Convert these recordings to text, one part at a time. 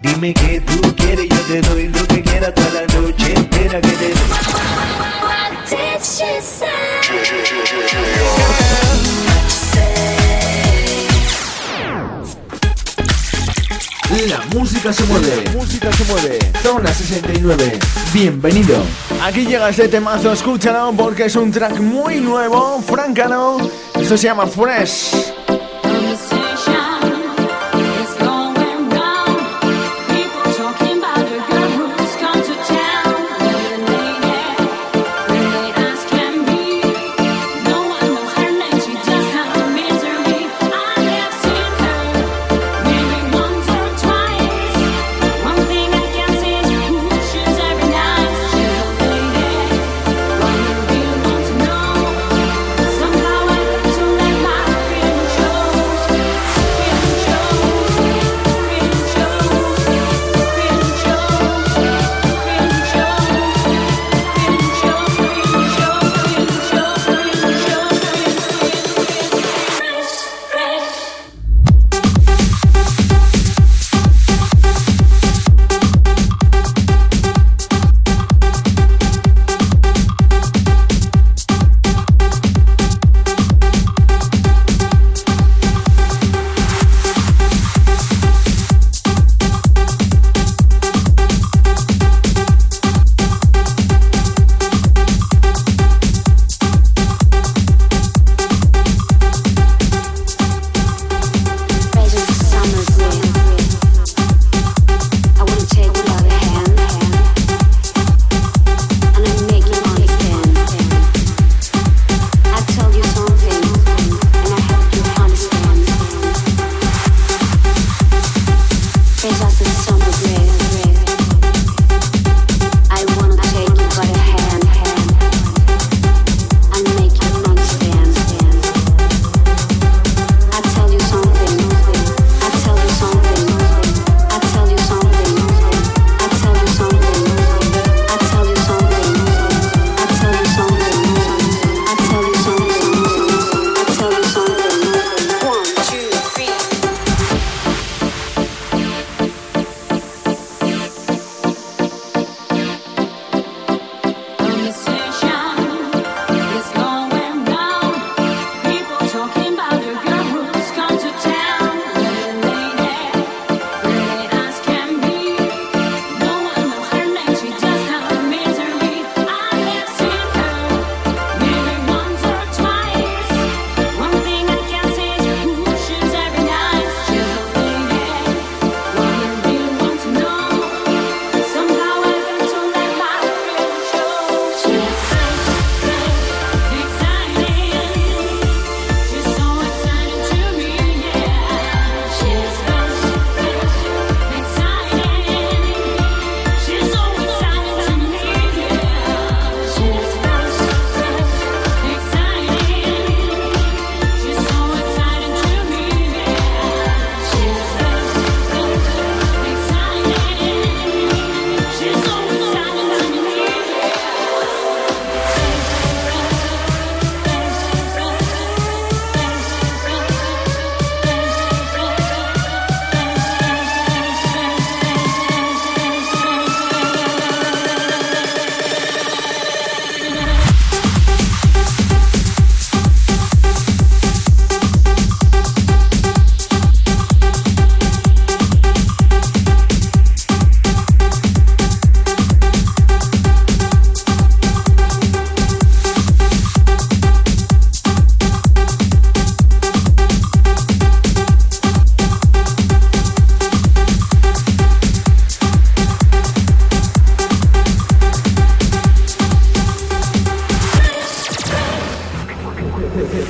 Dime que tú quieres, yo te doy lo que quieras toda la noche entera que te doy. What did she say? La música se mueve. música se mueve. Zona 69. Bienvenido. Aquí llega este temazo, escúchalo porque es un track muy nuevo, francano. Esto se llama Fresh.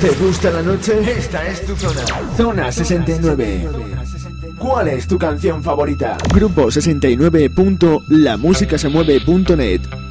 Gusta la noche? Esta es tu zona. Zona 69. ¿Cuál es tu canción favorita? Grupo 69.lamusicasemueve.net Las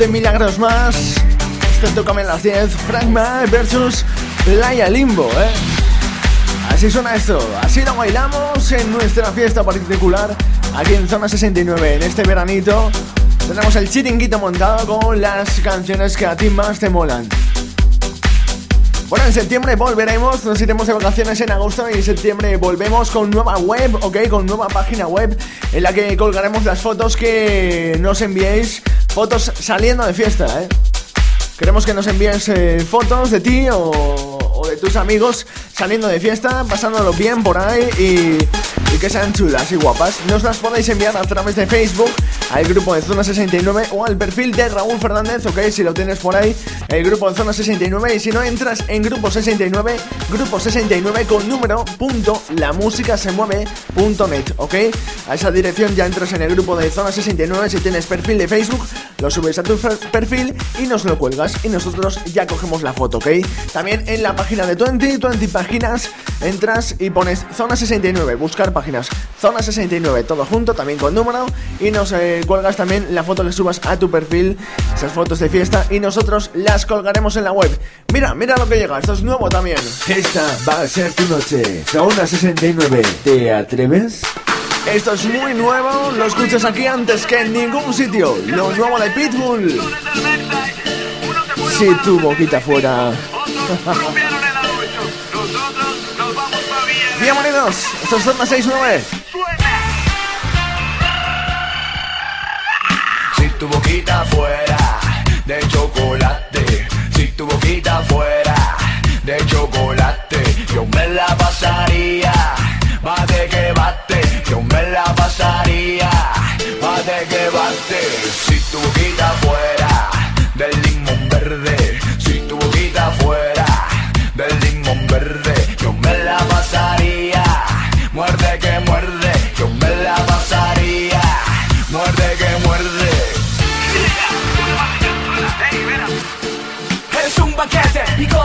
de Milagros Más. Este Tócame las 10, Frank versus Laia Limbo, ¿eh? Así suena esto, así lo bailamos en nuestra fiesta particular aquí en Zona 69 en este veranito. Tenemos el chiringuito montado con las canciones que a ti más te molan. Bueno, en septiembre volveremos, nos iremos de vacaciones en agosto y en septiembre volvemos con nueva web, ok, con nueva página web en la que colgaremos las fotos que nos enviéis, fotos saliendo de fiesta, ¿eh? Queremos que nos envíes eh, fotos de ti o de tus amigos saliendo de fiesta, pasándolo bien por ahí y, que sean chulas y guapas. Nos las podéis enviar a través de Facebook, al grupo de Zona 69 o al perfil de Raúl Fernández, ok, si lo tienes por ahí, el grupo de Zona 69. Y si no entras en grupo 69, grupo 69 con número punto la música se mueve punto net, ok. A esa dirección ya entras en el grupo de Zona 69. Si tienes perfil de Facebook, lo subes a tu perfil y nos lo cuelgas y nosotros ya cogemos la foto, ok. También en la página de 20, 20 páginas entras y pones Zona 69, buscar páginas, Zona 69, todo junto, también con número, y nos eh, cuelgas también la foto que subas a tu perfil, esas fotos de fiesta, y nosotros las colgaremos en la web. Mira, mira lo que llega, esto es nuevo también. Esta va a ser tu noche, Zona 69, ¿te atreves? Esto es muy nuevo, lo escuchas aquí antes que en ningún sitio. Lo nuevo de Pitbull. Si tu boquita fuera. Bienvenidos, esto es Zona 69. Tu boquita fuera de chocolate, si tu boquita fuera de chocolate, yo me la pasaría, bate que bate, yo me la pasaría, bate que bate, si tu boquita fuera del limón verde, si tu boquita fuera del limón verde, yo me la pasaría. Muerde que muerde,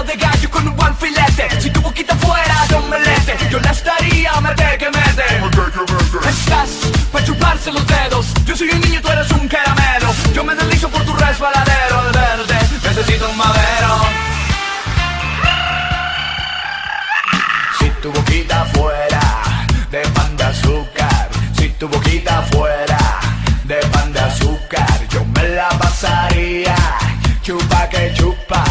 de gallo con un buen filete. Si tu boquita fuera de un melete, yo la estaría, mete que mete. Estás para chuparse los dedos. Yo soy un niño, tú eres un caramelo. Yo me deslizo por tu resbaladero de verde. Necesito un madero. tu boquita fuera de pan de azúcar, si tu boquita fuera de pan de azúcar, yo me la pasaría. Chupa que chupa,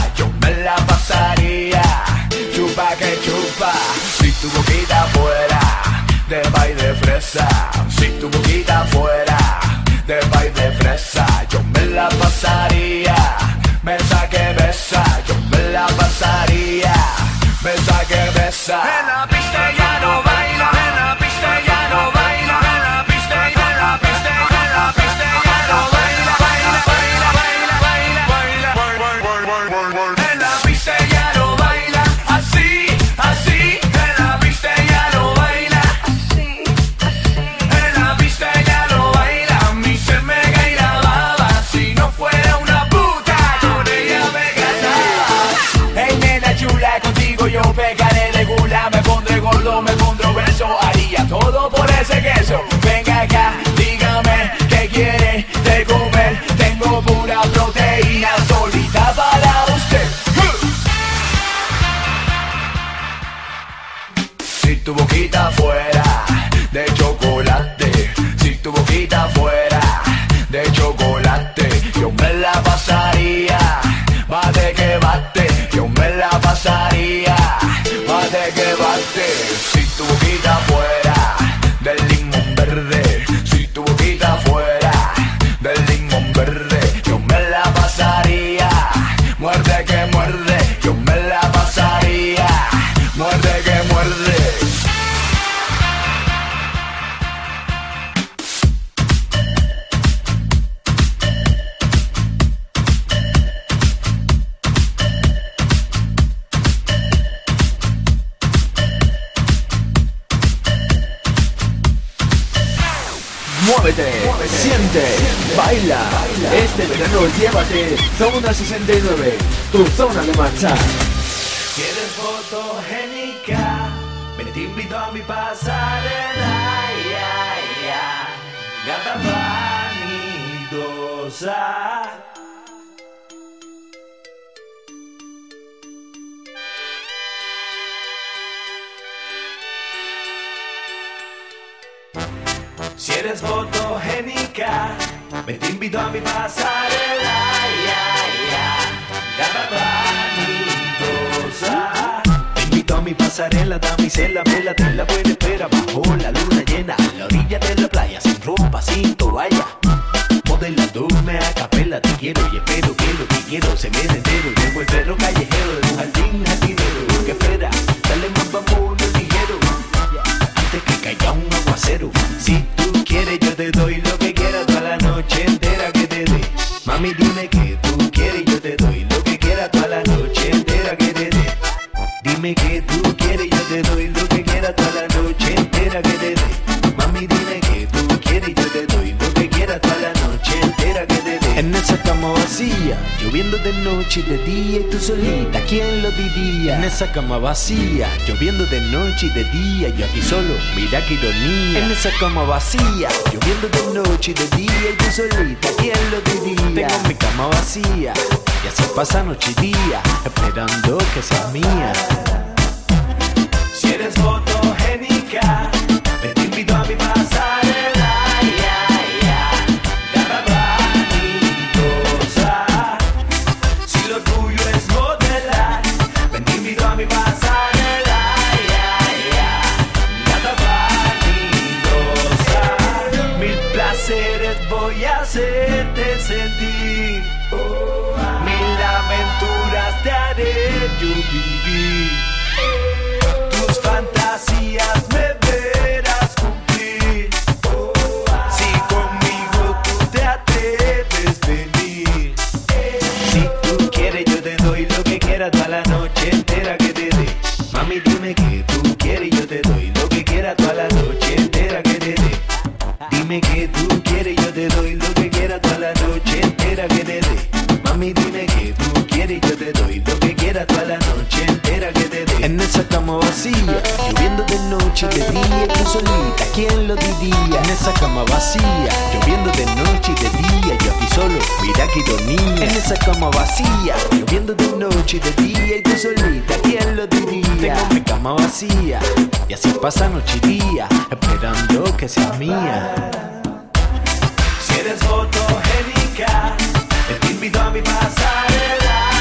siente, baila. Este verano llévate Zona 69, tu zona de marcha. ¿Quieres fotogénica? Ven, te invito a mi pasarela. Gata Vanido. Si eres fotogénica, me te invito a mi pasarela. Ya, ya, Te invito a mi pasarela, damisela, vela, te la puede esperar bajo la luna llena, a la orilla de la playa, sin ropa, sin toalla. Modelándome a capela, te quiero y espero que lo que quiero se me entero. Llevo el perro callejero de un jardín jardinero. Que espera, dale más vamos Si tú quieres, yo te doy lo que quieras toda la noche entera que te dé. Mami, dime que tú quieres, yo te doy lo que quieras toda la noche entera que te dé. Dime que tú quieres, yo te doy lo que quieras toda la noche entera que te dé. Mami, dime que cama vacía, lloviendo de noche y de día y tú solita, ¿quién lo diría? En esa cama vacía, lloviendo de noche y de día, yo aquí solo, mira qué ironía. En esa cama vacía, lloviendo de noche y de día y tú solita, ¿quién lo diría? Tengo mi cama vacía, y así pasa noche y día, esperando que sea mía. Si eres fotogénica, cama vacía, lloviendo de noche y de día, tú solita, ¿quién lo diría? En esa cama vacía, lloviendo de noche y de día, yo aquí solo, mira qué ironía. En esa cama vacía, lloviendo de noche y de día, y tú solita, ¿quién lo diría? Tengo mi cama vacía, y así pasa noche y día, esperando que sea mía. Si eres fotogénica, te invito a mi pasarela.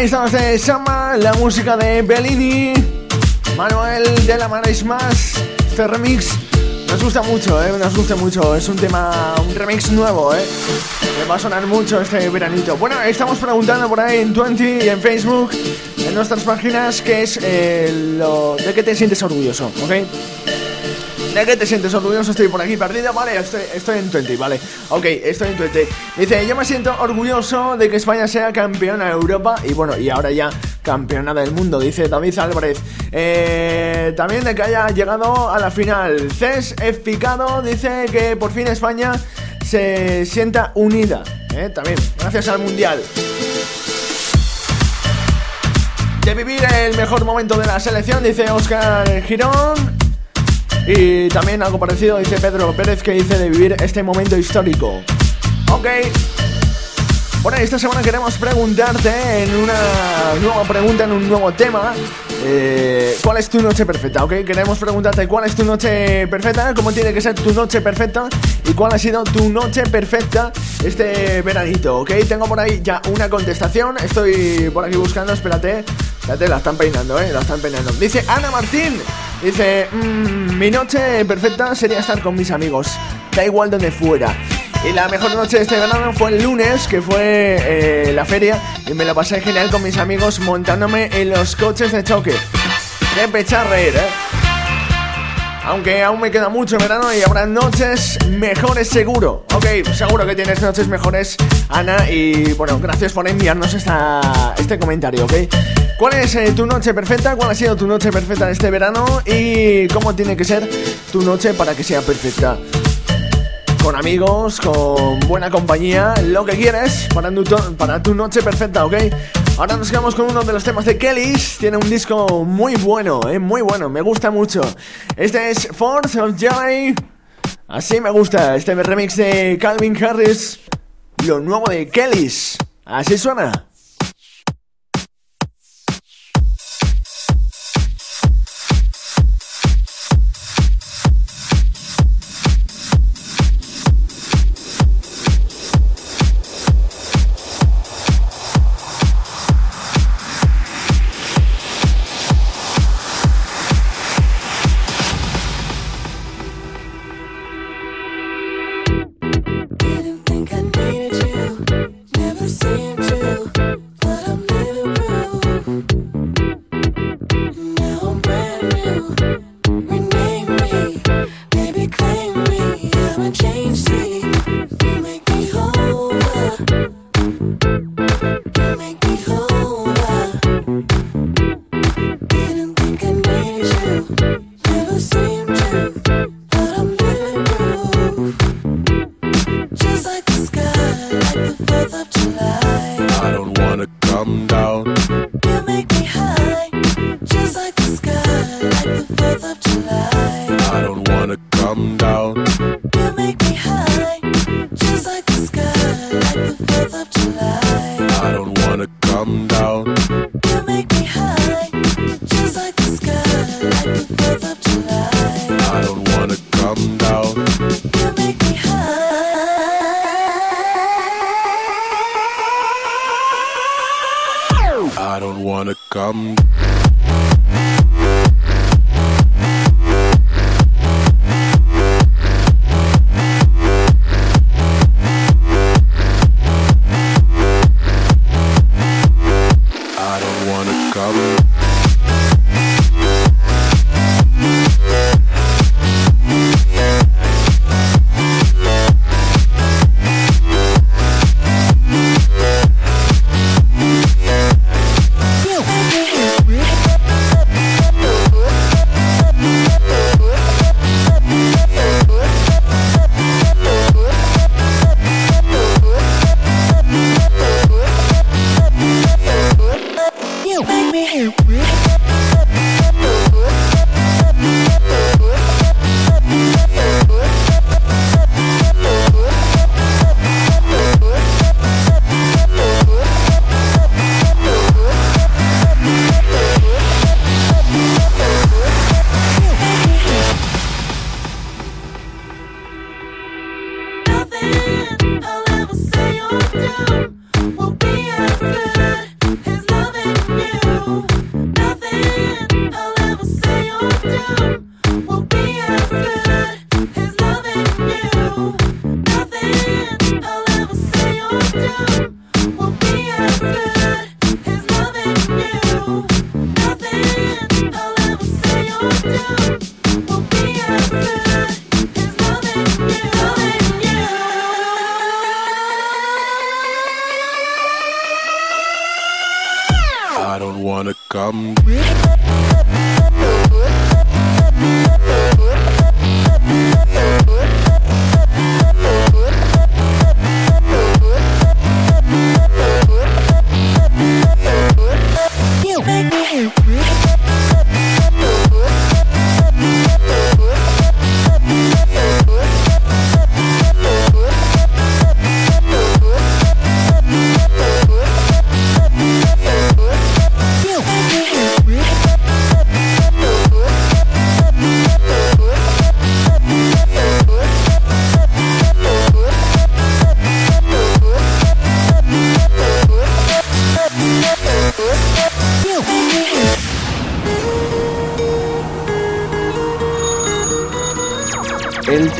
Ahí estamos de Sama, la música de Bellini, Manuel de la Marais Más. Este remix nos gusta mucho, ¿eh? nos gusta mucho. Es un tema, un remix nuevo, ¿eh? Me va a sonar mucho este veranito. Bueno, estamos preguntando por ahí en 20 y en Facebook, en nuestras páginas, qué es eh, lo de qué te sientes orgulloso, ¿ok? ¿De qué te sientes orgulloso? Estoy por aquí perdido, vale, estoy, estoy en 20, vale. Ok, estoy en 20. Dice, yo me siento orgulloso de que España sea campeona de Europa y bueno, y ahora ya campeona del mundo, dice David Álvarez. Eh, también de que haya llegado a la final. Cés Picado dice que por fin España se sienta unida. Eh, también, gracias al Mundial. De vivir el mejor momento de la selección, dice Oscar Girón. Y también algo parecido dice Pedro Pérez que dice de vivir este momento histórico. Ok. Bueno, esta semana queremos preguntarte en una nueva pregunta, en un nuevo tema, eh, ¿cuál es tu noche perfecta? ¿Ok? Queremos preguntarte cuál es tu noche perfecta, cómo tiene que ser tu noche perfecta y cuál ha sido tu noche perfecta este veranito, ¿ok? Tengo por ahí ya una contestación, estoy por aquí buscando, espérate, espérate, la están peinando, ¿eh? La están peinando. Dice Ana Martín, dice, mmm, mi noche perfecta sería estar con mis amigos, da igual donde fuera. Y la mejor noche de este verano fue el lunes, que fue eh, la feria, y me lo pasé genial con mis amigos montándome en los coches de choque. Qué pechar reír, ¿eh? Aunque aún me queda mucho verano y habrá noches mejores seguro. Ok, seguro que tienes noches mejores, Ana. Y bueno, gracias por enviarnos esta, este comentario, ¿ok? ¿Cuál es eh, tu noche perfecta? ¿Cuál ha sido tu noche perfecta este verano? Y cómo tiene que ser tu noche para que sea perfecta con amigos, con buena compañía, lo que quieres para tu, para tu noche perfecta, ¿ok? Ahora nos quedamos con uno de los temas de Kellys. Tiene un disco muy bueno, ¿eh? Muy bueno, me gusta mucho. Este es Force of Joy. Así me gusta este remix de Calvin Harris. Lo nuevo de Kellys. Así suena. You make me high.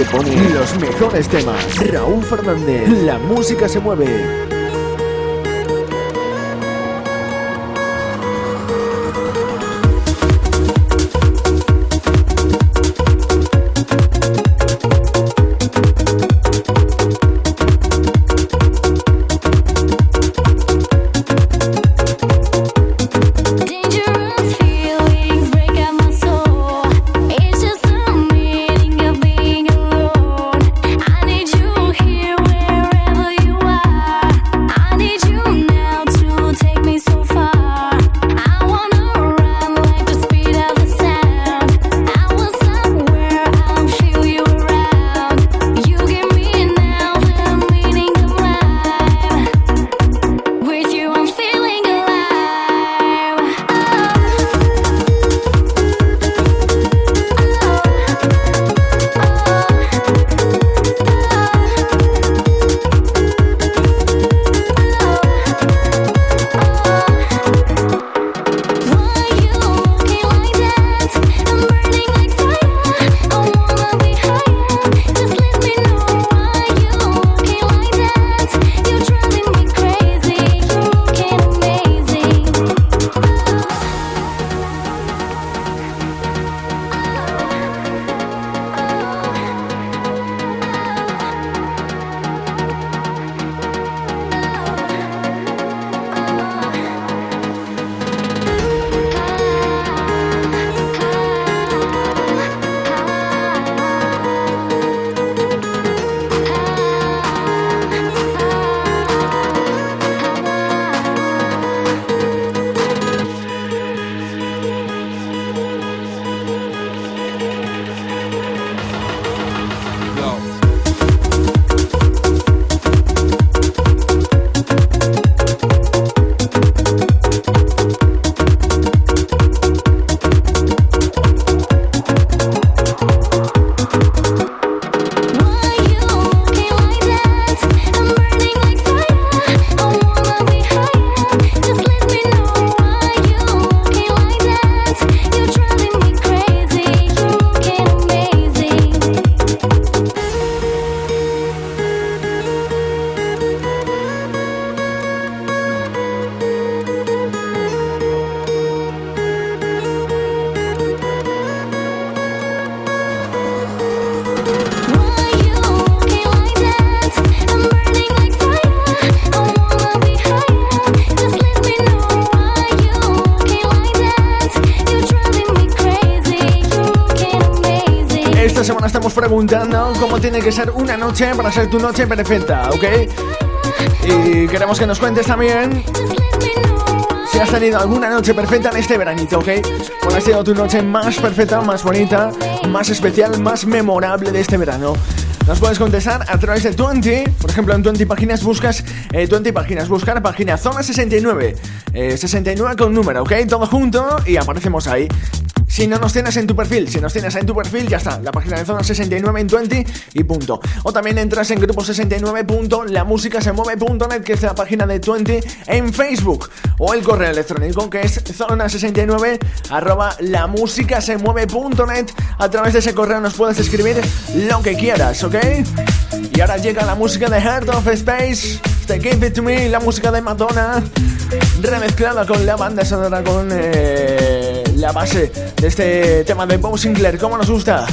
Te pone los mejores temas. Raúl Fernández, la música se mueve. Preguntando cómo tiene que ser una noche para ser tu noche perfecta, ¿ok? Y queremos que nos cuentes también si has tenido alguna noche perfecta en este veranito, ¿ok? ¿Cuál ha sido tu noche más perfecta, más bonita, más especial, más memorable de este verano? Nos puedes contestar a través de 20, por ejemplo en 20 páginas buscas, eh, 20 páginas, buscar página zona 69, eh, 69 con número, ¿ok? Todo junto y aparecemos ahí. Si no nos tienes en tu perfil, si nos tienes en tu perfil, ya está, la página de Zona 69 en 20 y punto. O también entras en grupo 69.lamusicasemueve.net, que es la página de 20 en Facebook. O el correo electrónico, que es zona69 arroba lamusicasemueve.net. A través de ese correo nos puedes escribir lo que quieras, ¿ok? Y ahora llega la música de Heart of Space, The Give It To Me, la música de Madonna, remezclada con la banda sonora, con eh, la base de este tema de Bob Sinclair. ¿Cómo nos gusta?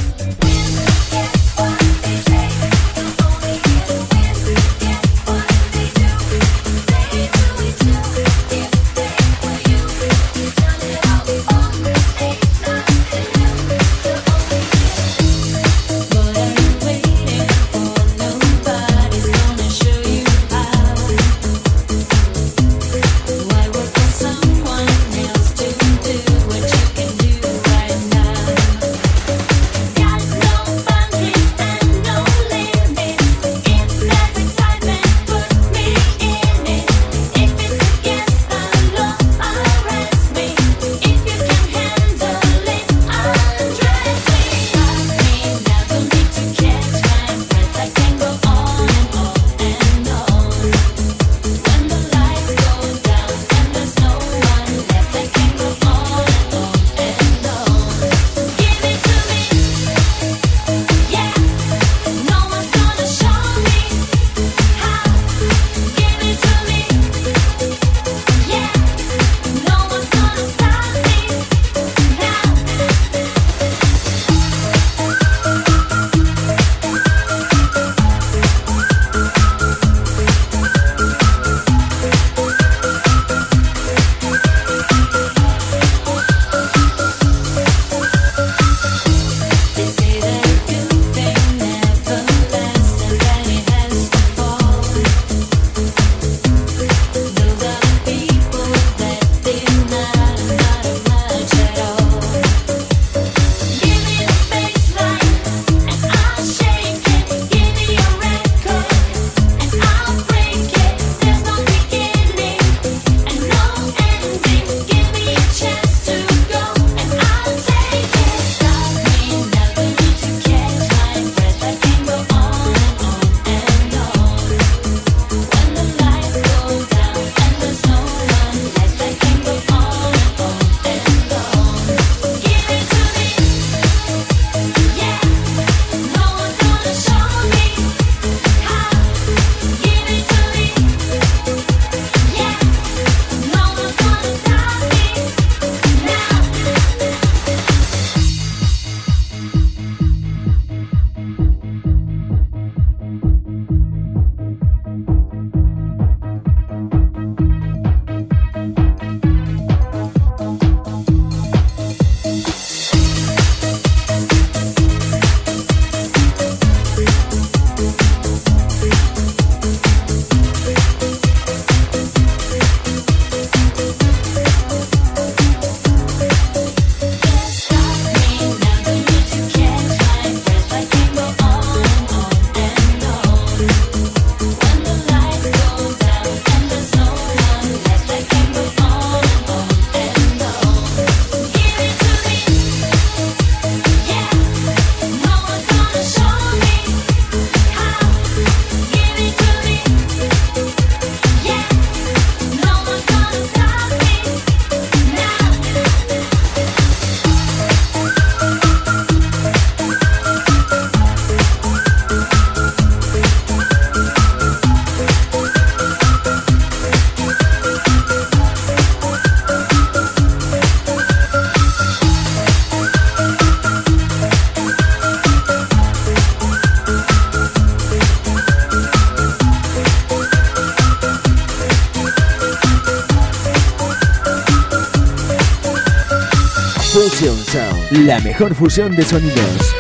la mejor fusión de sonidos.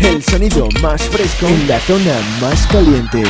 El sonido más fresco en la zona más caliente.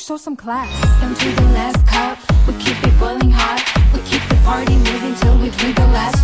show some class. Come to the last cup, we keep it boiling hot. We keep the party moving till we drink the last.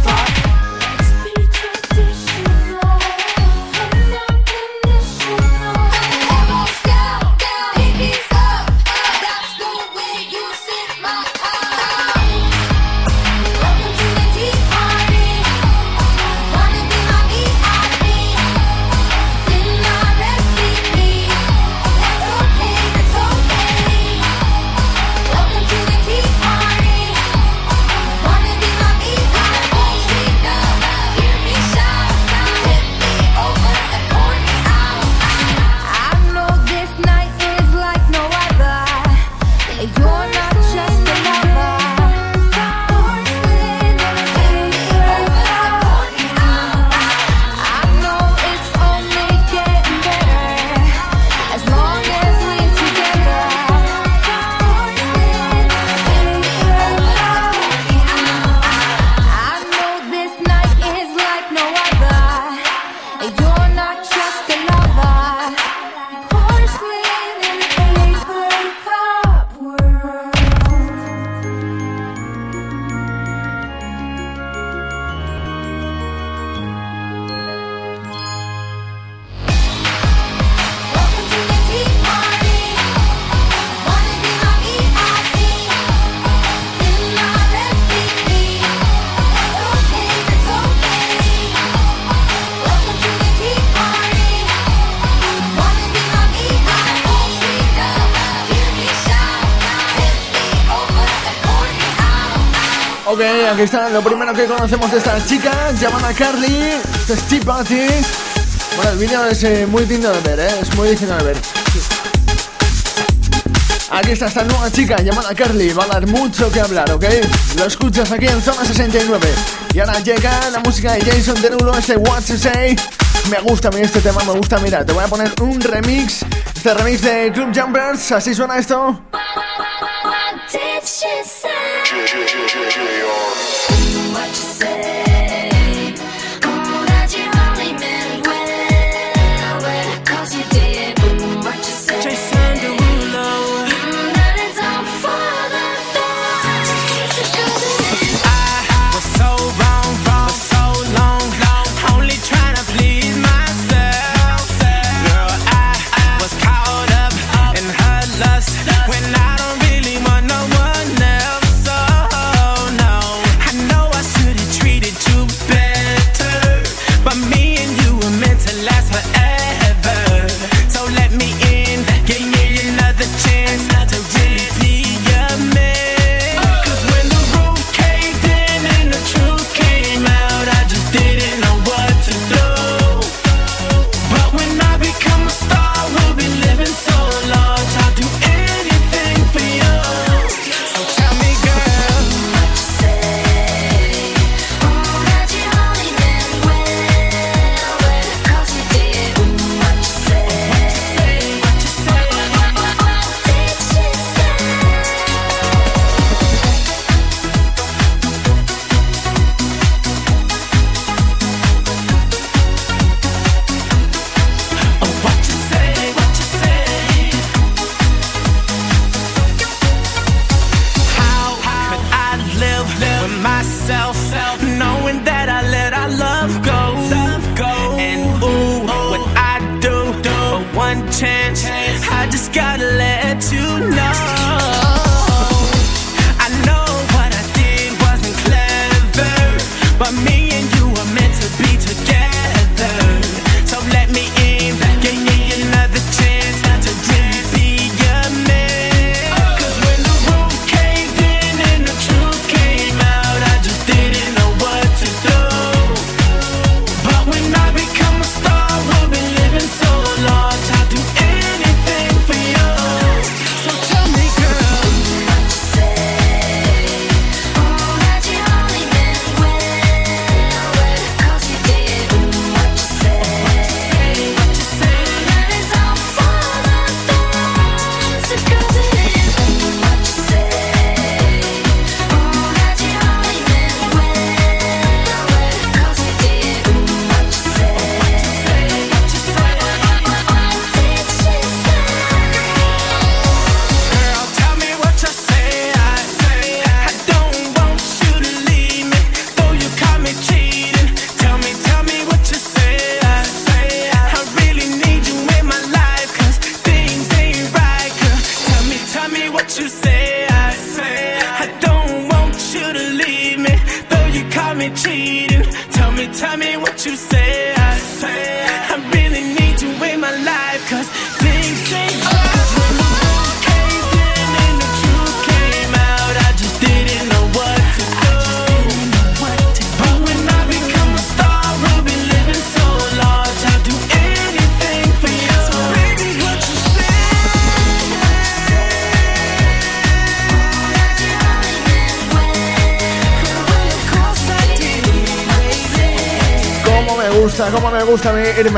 aquí está lo primero que conocemos de estas chicas, llamada Carly, esto es Chip Bueno, el vídeo es muy digno de ver, ¿eh? es muy digno de ver. Aquí está esta nueva chica llamada Carly, va a dar mucho que hablar, ¿ok? Lo escuchas aquí en Zona 69. Y ahora llega la música de Jason Derulo, este What's to Say. Me gusta a mí este tema, me gusta, mira, te voy a poner un remix, este remix de Club Jumpers, así suena esto.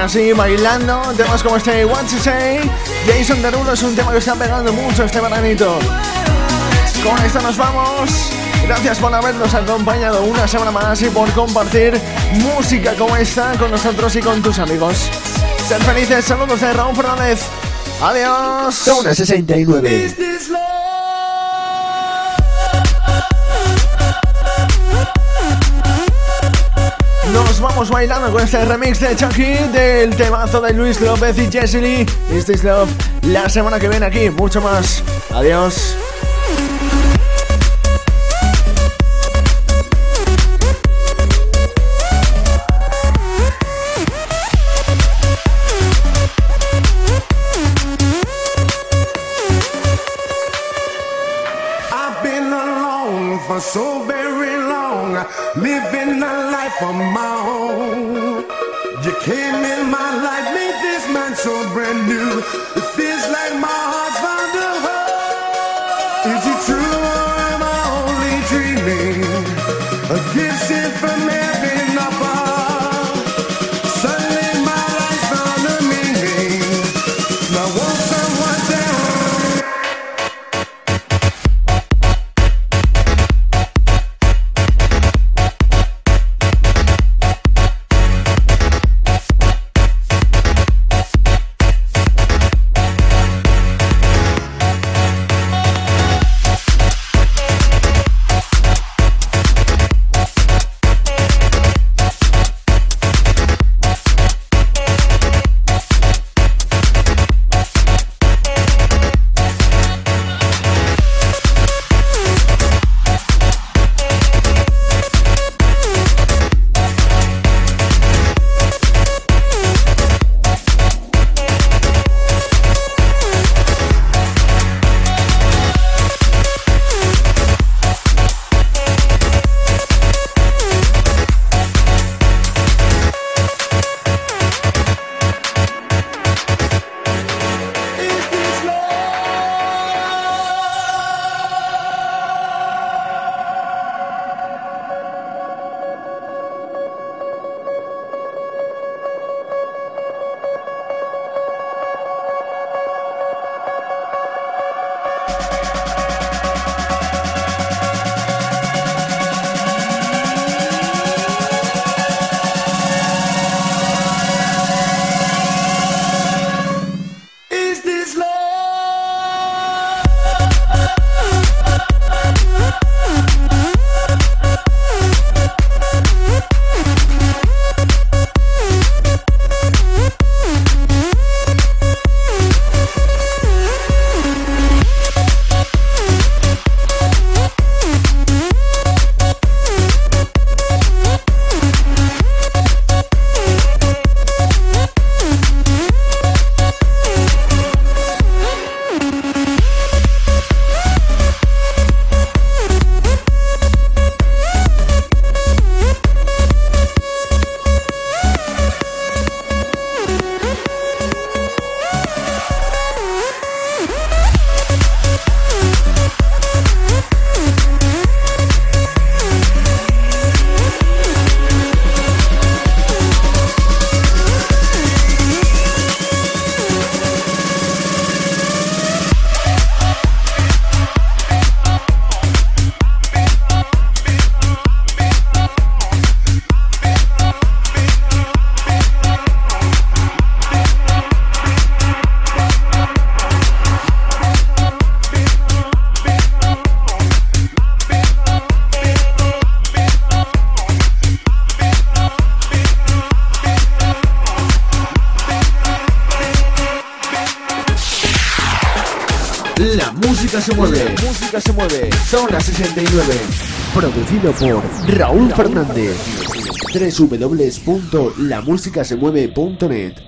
así bailando. Temas como este What to Say, Jason Derulo es un tema que está pegando mucho este veranito. Con esto nos vamos. Gracias por habernos acompañado una semana más y por compartir música como esta con nosotros y con tus amigos. Ser felices, saludos de Raúl Fernández. Adiós. 69. Nos vamos bailando con este remix de Chucky del temazo de Luis López y Jesse Lee. This is Love. La semana que viene aquí, mucho más. Adiós. for my 89. Producido por Raúl Fernández. www.lamusicasemueve.net